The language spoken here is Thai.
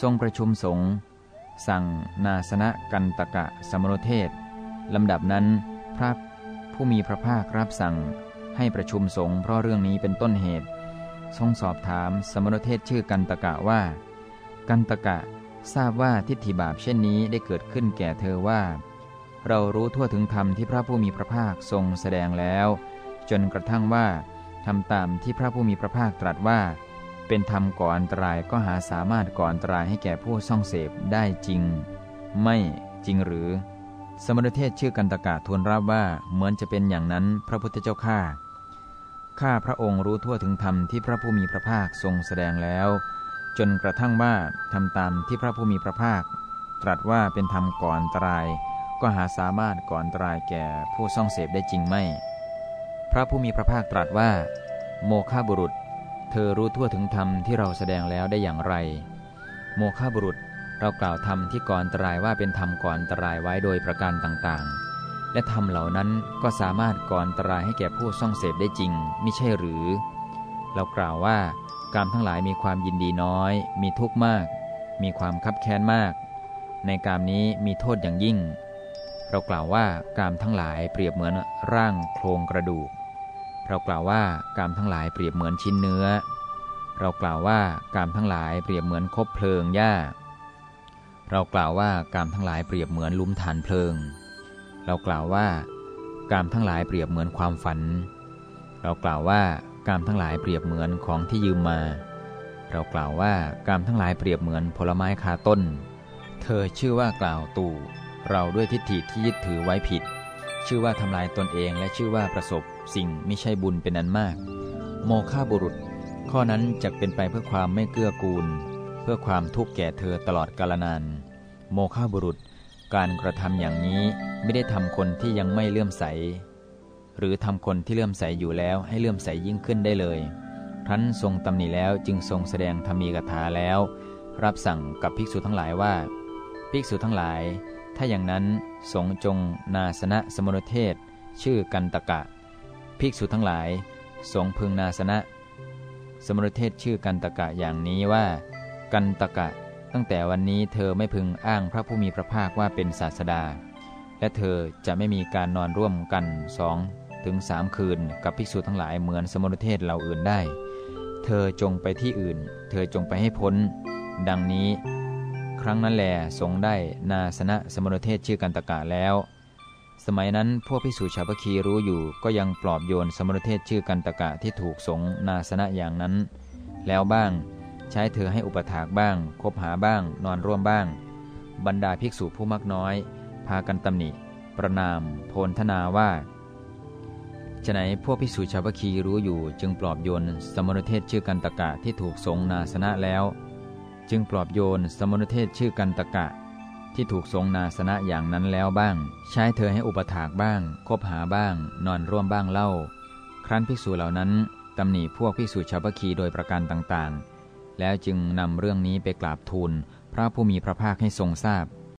ทรงประชุมสงฆ์สั่งนาสนะกันตกะสมโนเทศลำดับนั้นพระผู้มีพระภาครับสั่งให้ประชุมสงฆ์เพราะเรื่องนี้เป็นต้นเหตุ ทรงสอบถามสมโนเทศชื่อกันตกะว่า กันตกะทราบว่าทิฏฐิบาปเช่นนี้ได้เกิดขึ้นแก่เธอว่า เรารู้ทั่วถึงธรรมที่พระผู้มีพระภาคทรงแสดงแล้ว จนกระทั่งว่าทำตามที่พระผู้มีพระภาคตรัสว่า เป็นธรรมก่ออันตรายก็หาสามารถก่ออันตรายให้แก่ผู้ซ่องเสพได้จริง ไม่จริงหรือ สมณเทศชื่อกันตกะทูลรับว่าเหมือนจะเป็นอย่างนั้นพระพุทธเจ้าข้าข้าพระองค์รู้ทั่วถึงธรรมที่พระผู้มีพระภาคทรงแสดงแล้ว จนกระทั่งว่าทำตามที่พระผู้มีพระภาค ตรัสว่าเป็นธรรมก่ออันตราย ก็หาสามารถก่ออันตรายแก่ผู้ซ่องเสพได้จริงไม่ พระผู้มีพระภาคตรัสว่า โมฆะบุรุษ เธอรู้ทั่วถึงธรรมที่เราแสดงแล้วได้อย่างไร โมฆะบุรุษเรากล่าวธรรมที่ก่อนตรายว่าเป็นธรรมก่อนตรายไว้โดยประการต่างๆ และธรรมเหล่านั้นก็สามารถก่อนตรายให้แก่ผู้ซ่องเสพได้จริงไม่ใช่หรือ เรากล่าวว่ากามทั้งหลายมีความยินดีน้อย มีทุกข์มาก มีความคับแค้นมาก ในกามนี้มีโทษอย่างยิ่ง เรากล่าวว่ากามทั้งหลายเปรียบเหมือนร่างโครงกระดูก เรากล่าวว่ากามทั้งหลายเปรียบเหมือนชิ้นเนื้อ เรากล่าวว่ากามทั้งหลายเปรียบเหมือนคบเพลิงหญ้า เรากล่าวว่ากามทั้งหลายเปรียบเหมือนลุมฐานเพลิง เรากล่าวว่ากามทั้งหลายเปรียบเหมือนความฝัน เรากล่าวว่ากามทั้งหลายเปรียบเหมือนของที่ยืมมา เรากล่าวว่ากามทั้งหลายเปรียบเหมือนผลไม้คาต้น เธอชื่อว่ากล่าวตู่เราด้วยทิฏฐิที่ยึดถือไว้ผิด ชื่อว่าทำลายตนเองและชื่อว่าประสบสิ่งไม่ใช่บุญเป็นนั้นมาก โมฆะบุรุษ ข้อนั้นจะเป็นไปเพื่อความไม่เกื้อกูล เพื่อความทุกข์แก่เธอตลอดกาลนาน โมฆะบุรุษ การกระทำอย่างนี้ไม่ได้ทำคนที่ยังไม่เลื่อมใส หรือทำคนที่เลื่อมใสอยู่แล้วให้เลื่อมใสยิ่งขึ้นได้เลย ครั้นทรงตำหนิแล้วจึงทรงแสดงธรรมีกถาแล้ว รับสั่งกับภิกษุทั้งหลายว่า ภิกษุทั้งหลาย ถ้าอย่างนั้นสงจงนาสนะสมุนเทศ ชื่อกันตกะ ภิกษุทั้งหลาย สงพึงนาสนะ สมุนเทศชื่อกันตกะอย่างนี้ว่า กันตกะ ตั้งแต่วันนี้เธอไม่พึงอ้างพระผู้มีพระภาคว่าเป็นศาสดา และเธอจะไม่มีการนอนร่วมกันสองถึงสามคืนกับภิกษุทั้งหลายเหมือนสมุนเทศเหล่าอื่นได้ เธอจงไปที่อื่น เธอจงไปให้พ้น ดังนี้ ครั้งนั้นแลสงได้นาสนะสมุนเทศชื่อกันตกะแล้ว สมัยนั้นพวกภิกษุชาวพคีรู้อยู่ก็ยังปลอบโยนสมุนเทศชื่อกันตกะที่ถูกสงนาสนะอย่างนั้น แล้วบ้างใช้เธอให้อุปถากบ้าง คบหาบ้าง นอนร่วมบ้าง บรรดาภิกษุผู้มักน้อย พากันตำหนิ ประนาม โพลธนาว่าฉะไหนพวกภิกษุชาวพคีรู้อยู่จึงปลอบโยนสมณเทศชื่อกันตกะที่ถูกสงนาสนะแล้ว จึงปลอบโยนสมณเทศชื่อกันตกะ ที่ถูกทรงนาสนะอย่างนั้นแล้วบ้าง ใช้เธอให้อุปถากบ้าง คบหาบ้าง นอนร่วมบ้างเล่า ครั้นภิกษุเหล่านั้นตำหนิพวกภิกษุชาวพคีโดยประการต่างๆ แล้วจึงนำเรื่องนี้ไปกราบทูลพระผู้มีพระภาคให้ทรงทราบ